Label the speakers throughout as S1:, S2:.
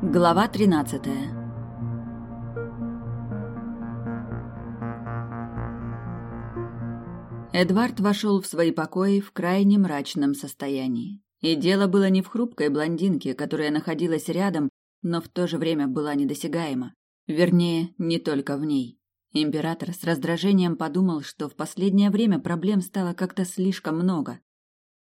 S1: Глава 13. Эдвард вошел в свои покои в крайне мрачном состоянии. И дело было не в хрупкой блондинке, которая находилась рядом, но в то же время была недосягаема. Вернее, не только в ней. Император с раздражением подумал, что в последнее время проблем стало как-то слишком много.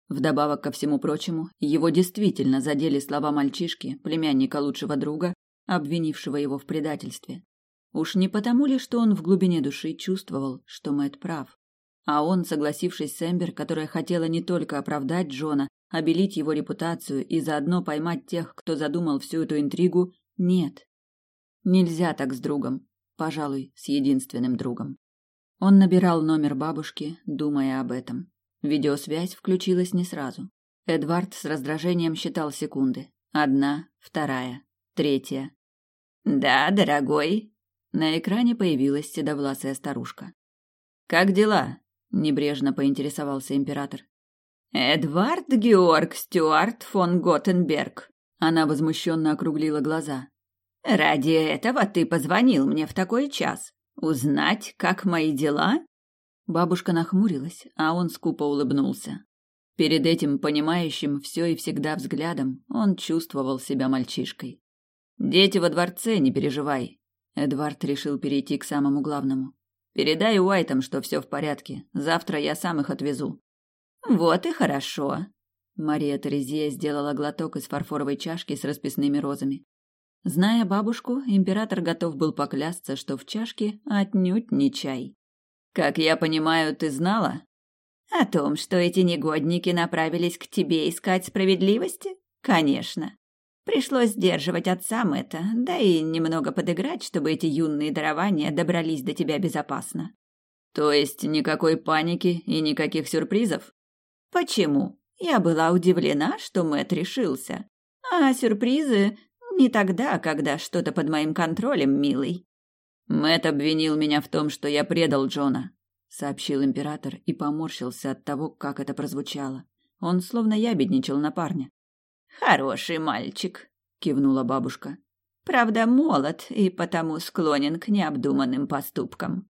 S1: Вдобавок ко всему прочему, его действительно задели слова мальчишки, племянника лучшего друга, обвинившего его в предательстве. Уж не потому ли, что он в глубине души чувствовал, что Мэтт прав, а он, согласившись с Эмбер, которая хотела не только оправдать Джона, обелить его репутацию и заодно поймать тех, кто задумал всю эту интригу, нет. Нельзя так с другом, пожалуй, с единственным другом. Он набирал номер бабушки, думая об этом. Видеосвязь включилась не сразу. Эдвард с раздражением считал секунды. Одна, вторая, третья. «Да, дорогой». На экране появилась седовласая старушка. «Как дела?» – небрежно поинтересовался император. «Эдвард Георг Стюарт фон Готенберг». Она возмущенно округлила глаза. «Ради этого ты позвонил мне в такой час. Узнать, как мои дела?» Бабушка нахмурилась, а он скупо улыбнулся. Перед этим понимающим все и всегда взглядом он чувствовал себя мальчишкой. «Дети во дворце, не переживай». Эдвард решил перейти к самому главному. «Передай Уайтам, что все в порядке. Завтра я сам их отвезу». «Вот и хорошо». Мария Терезия сделала глоток из фарфоровой чашки с расписными розами. Зная бабушку, император готов был поклясться, что в чашке отнюдь не чай. Как я понимаю, ты знала? О том, что эти негодники направились к тебе искать справедливости? Конечно. Пришлось сдерживать отца это, да и немного подыграть, чтобы эти юные дарования добрались до тебя безопасно. То есть никакой паники и никаких сюрпризов? Почему? Я была удивлена, что Мэт решился. А сюрпризы не тогда, когда что-то под моим контролем, милый. Мэт обвинил меня в том, что я предал Джона, сообщил император и поморщился от того, как это прозвучало. Он словно ябедничал на парня. Хороший мальчик, кивнула бабушка. Правда, молод и потому склонен к необдуманным поступкам.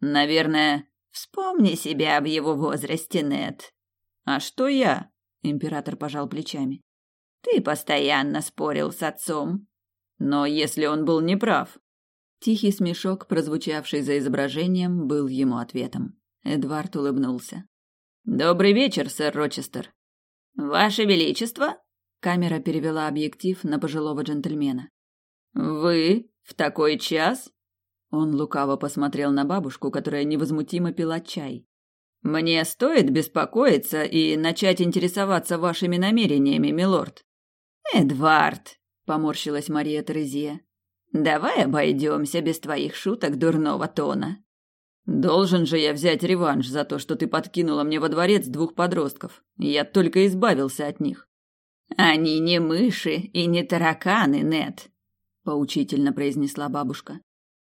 S1: Наверное, вспомни себя в его возрасте, Нет. А что я? Император пожал плечами. Ты постоянно спорил с отцом. Но если он был неправ, Тихий смешок, прозвучавший за изображением, был ему ответом. Эдвард улыбнулся. «Добрый вечер, сэр Рочестер». «Ваше Величество?» Камера перевела объектив на пожилого джентльмена. «Вы? В такой час?» Он лукаво посмотрел на бабушку, которая невозмутимо пила чай. «Мне стоит беспокоиться и начать интересоваться вашими намерениями, милорд?» «Эдвард», — поморщилась Мария Терезия, Давай обойдемся без твоих шуток дурного тона. Должен же я взять реванш за то, что ты подкинула мне во дворец двух подростков. Я только избавился от них. Они не мыши и не тараканы, Нет, поучительно произнесла бабушка.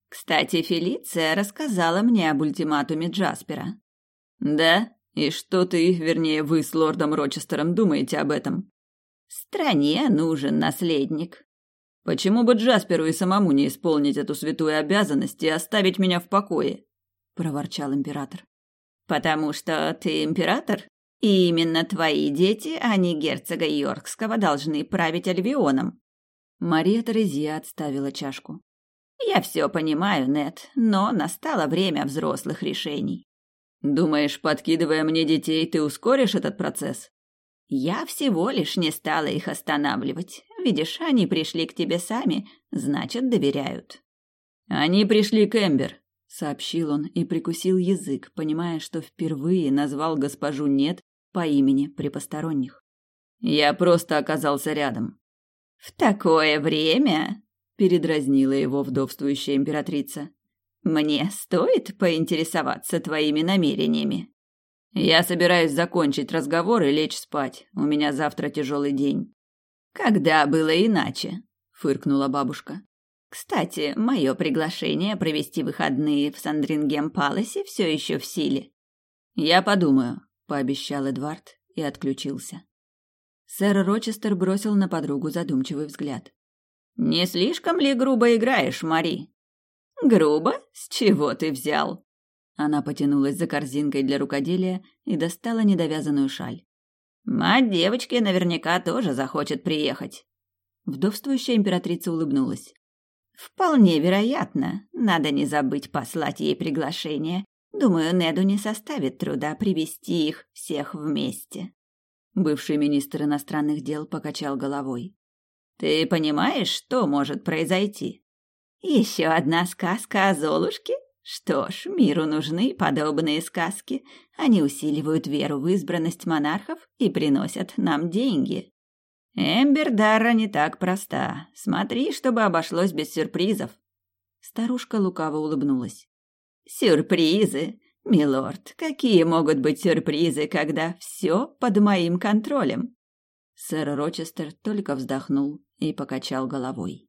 S1: Кстати, Фелиция рассказала мне об ультиматуме Джаспера. Да? И что ты, вернее, вы с лордом Рочестером думаете об этом? Стране нужен наследник, Почему бы Джасперу и самому не исполнить эту святую обязанность и оставить меня в покое? проворчал император. Потому что ты император, и именно твои дети, а не герцога Йоркского, должны править Альвионом. Мария Терезия отставила чашку. Я все понимаю, Нет, но настало время взрослых решений. Думаешь, подкидывая мне детей, ты ускоришь этот процесс? Я всего лишь не стала их останавливать. Видишь, они пришли к тебе сами, значит, доверяют. Они пришли к Эмбер, сообщил он и прикусил язык, понимая, что впервые назвал госпожу Нет по имени при посторонних. Я просто оказался рядом. В такое время, передразнила его вдовствующая императрица. Мне стоит поинтересоваться твоими намерениями. Я собираюсь закончить разговор и лечь спать. У меня завтра тяжелый день. Когда было иначе? фыркнула бабушка. Кстати, мое приглашение провести выходные в Сандрингем Паласе все еще в силе. Я подумаю, пообещал Эдвард и отключился. Сэр Рочестер бросил на подругу задумчивый взгляд. Не слишком ли грубо играешь, Мари? Грубо? С чего ты взял? Она потянулась за корзинкой для рукоделия и достала недовязанную шаль. Мать девочки наверняка тоже захочет приехать. Вдовствующая императрица улыбнулась. Вполне вероятно. Надо не забыть послать ей приглашение. Думаю, Неду не составит труда привести их всех вместе. Бывший министр иностранных дел покачал головой. Ты понимаешь, что может произойти? Еще одна сказка о Золушке? Что ж, миру нужны подобные сказки. Они усиливают веру в избранность монархов и приносят нам деньги. Эмбер Дарра не так проста. Смотри, чтобы обошлось без сюрпризов. Старушка лукаво улыбнулась. Сюрпризы? Милорд, какие могут быть сюрпризы, когда все под моим контролем? Сэр Рочестер только вздохнул и покачал головой.